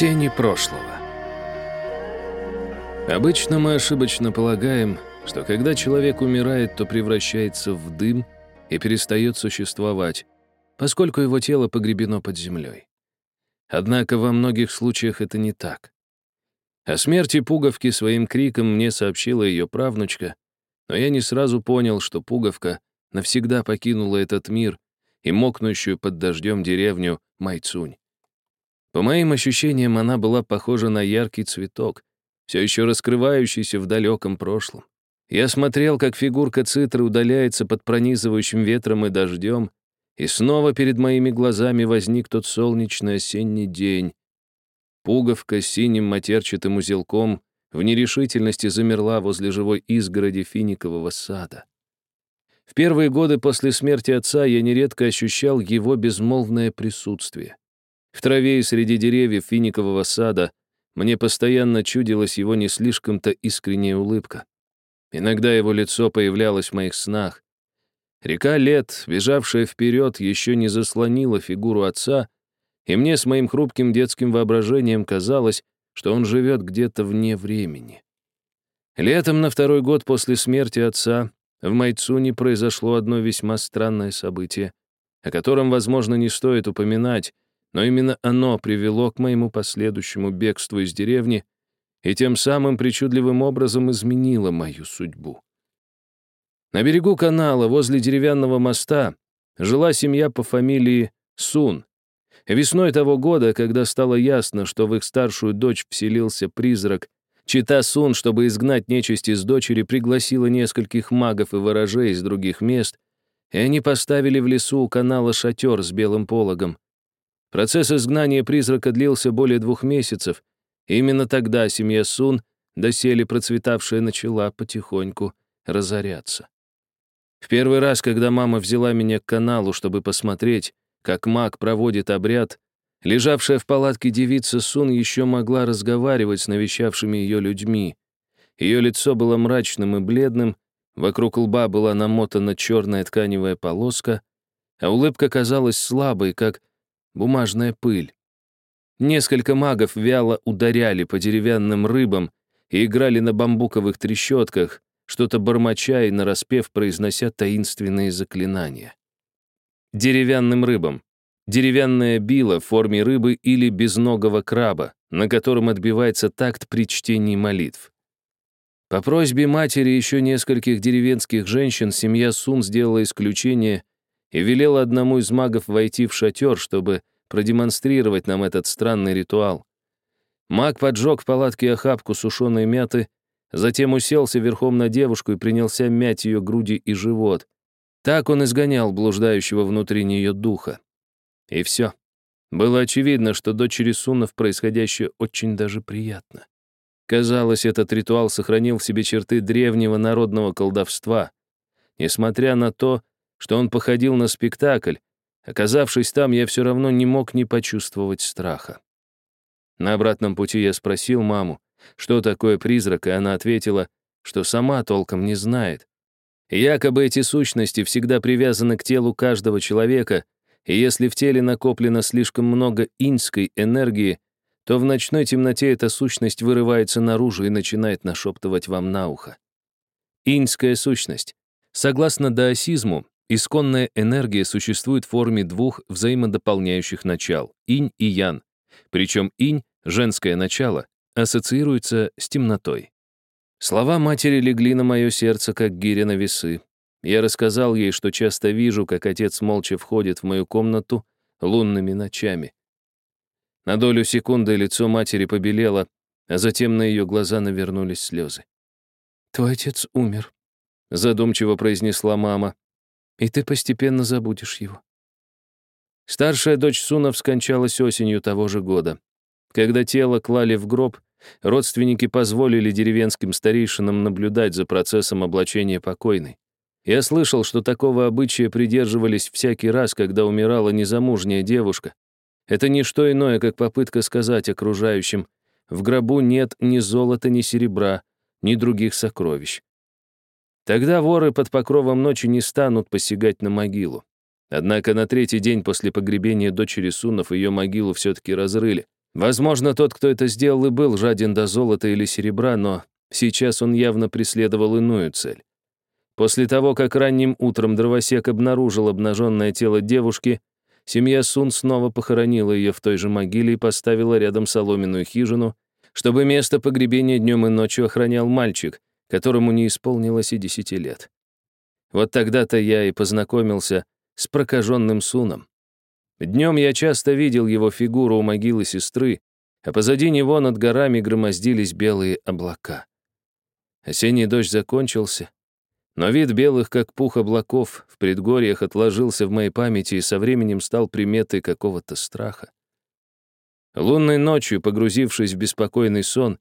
Тени прошлого. Обычно мы ошибочно полагаем, что когда человек умирает, то превращается в дым и перестает существовать, поскольку его тело погребено под землей. Однако во многих случаях это не так. О смерти пуговки своим криком мне сообщила ее правнучка, но я не сразу понял, что пуговка навсегда покинула этот мир и мокнущую под дождем деревню Майцунь. По моим ощущениям, она была похожа на яркий цветок, все еще раскрывающийся в далеком прошлом. Я смотрел, как фигурка цитры удаляется под пронизывающим ветром и дождем, и снова перед моими глазами возник тот солнечный осенний день. Пуговка с синим матерчатым узелком в нерешительности замерла возле живой изгороди финикового сада. В первые годы после смерти отца я нередко ощущал его безмолвное присутствие. В траве и среди деревьев финикового сада мне постоянно чудилась его не слишком-то искренняя улыбка. Иногда его лицо появлялось в моих снах. Река лет, бежавшая вперед, еще не заслонила фигуру отца, и мне с моим хрупким детским воображением казалось, что он живет где-то вне времени. Летом на второй год после смерти отца в Майцуне произошло одно весьма странное событие, о котором, возможно, не стоит упоминать, но именно оно привело к моему последующему бегству из деревни и тем самым причудливым образом изменило мою судьбу. На берегу канала, возле деревянного моста, жила семья по фамилии Сун. Весной того года, когда стало ясно, что в их старшую дочь вселился призрак, Чита Сун, чтобы изгнать нечисть из дочери, пригласила нескольких магов и ворожей из других мест, и они поставили в лесу у канала шатер с белым пологом. Процесс изгнания призрака длился более двух месяцев, и именно тогда семья Сун, доселе процветавшая, начала потихоньку разоряться. В первый раз, когда мама взяла меня к каналу, чтобы посмотреть, как маг проводит обряд, лежавшая в палатке девица Сун еще могла разговаривать с навещавшими ее людьми. Ее лицо было мрачным и бледным, вокруг лба была намотана черная тканевая полоска, а улыбка казалась слабой, как бумажная пыль. Несколько магов вяло ударяли по деревянным рыбам и играли на бамбуковых трещотках, что-то бормоча и нараспев произнося таинственные заклинания. Деревянным рыбам. Деревянная била в форме рыбы или безногого краба, на котором отбивается такт при чтении молитв. По просьбе матери еще нескольких деревенских женщин семья Сун сделала исключение и велела одному из магов войти в шатер, чтобы продемонстрировать нам этот странный ритуал. Маг поджег в палатке охапку сушеной мяты, затем уселся верхом на девушку и принялся мять ее груди и живот. Так он изгонял блуждающего внутри нее духа. И все. Было очевидно, что дочери Сунов происходящее очень даже приятно. Казалось, этот ритуал сохранил в себе черты древнего народного колдовства. Несмотря на то, что он походил на спектакль. Оказавшись там, я все равно не мог не почувствовать страха. На обратном пути я спросил маму, что такое призрак, и она ответила, что сама толком не знает. Якобы эти сущности всегда привязаны к телу каждого человека, и если в теле накоплено слишком много иньской энергии, то в ночной темноте эта сущность вырывается наружу и начинает нашептывать вам на ухо. Иньская сущность. Согласно даосизму, Исконная энергия существует в форме двух взаимодополняющих начал — инь и ян. Причем инь, женское начало, ассоциируется с темнотой. Слова матери легли на мое сердце, как гиря на весы. Я рассказал ей, что часто вижу, как отец молча входит в мою комнату лунными ночами. На долю секунды лицо матери побелело, а затем на ее глаза навернулись слезы. «Твой отец умер», — задумчиво произнесла мама, и ты постепенно забудешь его. Старшая дочь Сунов скончалась осенью того же года. Когда тело клали в гроб, родственники позволили деревенским старейшинам наблюдать за процессом облачения покойной. Я слышал, что такого обычая придерживались всякий раз, когда умирала незамужняя девушка. Это не что иное, как попытка сказать окружающим, в гробу нет ни золота, ни серебра, ни других сокровищ. Тогда воры под покровом ночи не станут посягать на могилу. Однако на третий день после погребения дочери Сунов ее могилу все-таки разрыли. Возможно, тот, кто это сделал, и был жаден до золота или серебра, но сейчас он явно преследовал иную цель. После того, как ранним утром дровосек обнаружил обнаженное тело девушки, семья Сун снова похоронила ее в той же могиле и поставила рядом соломенную хижину, чтобы место погребения днем и ночью охранял мальчик, которому не исполнилось и десяти лет. Вот тогда-то я и познакомился с прокаженным Суном. Днем я часто видел его фигуру у могилы сестры, а позади него над горами громоздились белые облака. Осенний дождь закончился, но вид белых, как пух облаков, в предгорьях отложился в моей памяти и со временем стал приметой какого-то страха. Лунной ночью, погрузившись в беспокойный сон,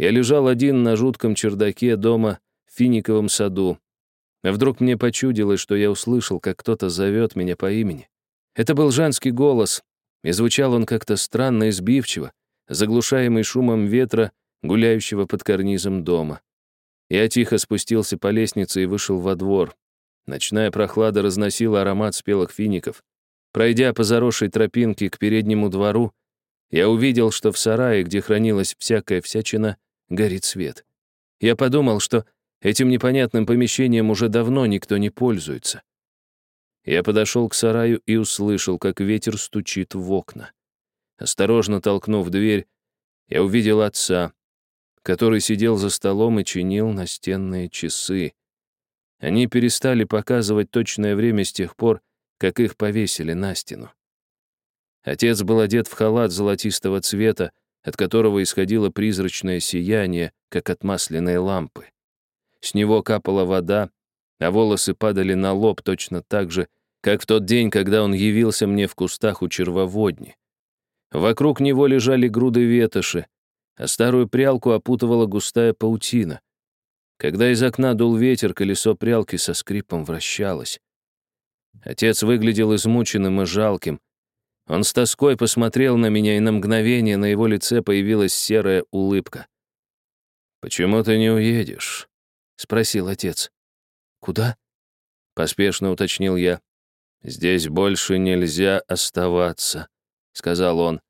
я лежал один на жутком чердаке дома в финиковом саду. А вдруг мне почудилось, что я услышал, как кто-то зовет меня по имени. Это был женский голос, и звучал он как-то странно и сбивчиво, заглушаемый шумом ветра, гуляющего под карнизом дома. Я тихо спустился по лестнице и вышел во двор. Ночная прохлада разносила аромат спелых фиников. Пройдя по заросшей тропинке к переднему двору, я увидел, что в сарае, где хранилась всякая всячина, горит свет. Я подумал, что этим непонятным помещением уже давно никто не пользуется. Я подошел к сараю и услышал, как ветер стучит в окна. Осторожно толкнув дверь, я увидел отца, который сидел за столом и чинил настенные часы. Они перестали показывать точное время с тех пор, как их повесили на стену. Отец был одет в халат золотистого цвета, от которого исходило призрачное сияние, как от масляной лампы. С него капала вода, а волосы падали на лоб точно так же, как в тот день, когда он явился мне в кустах у червоводни. Вокруг него лежали груды ветоши, а старую прялку опутывала густая паутина. Когда из окна дул ветер, колесо прялки со скрипом вращалось. Отец выглядел измученным и жалким. Он с тоской посмотрел на меня, и на мгновение на его лице появилась серая улыбка. «Почему ты не уедешь?» — спросил отец. «Куда?» — поспешно уточнил я. «Здесь больше нельзя оставаться», — сказал он.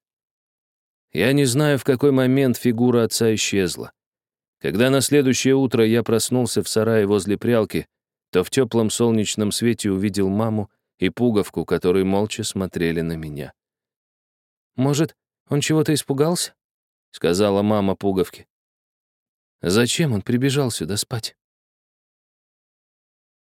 Я не знаю, в какой момент фигура отца исчезла. Когда на следующее утро я проснулся в сарае возле прялки, то в теплом солнечном свете увидел маму и пуговку, которые молча смотрели на меня. «Может, он чего-то испугался?» — сказала мама пуговки. «Зачем он прибежал сюда спать?»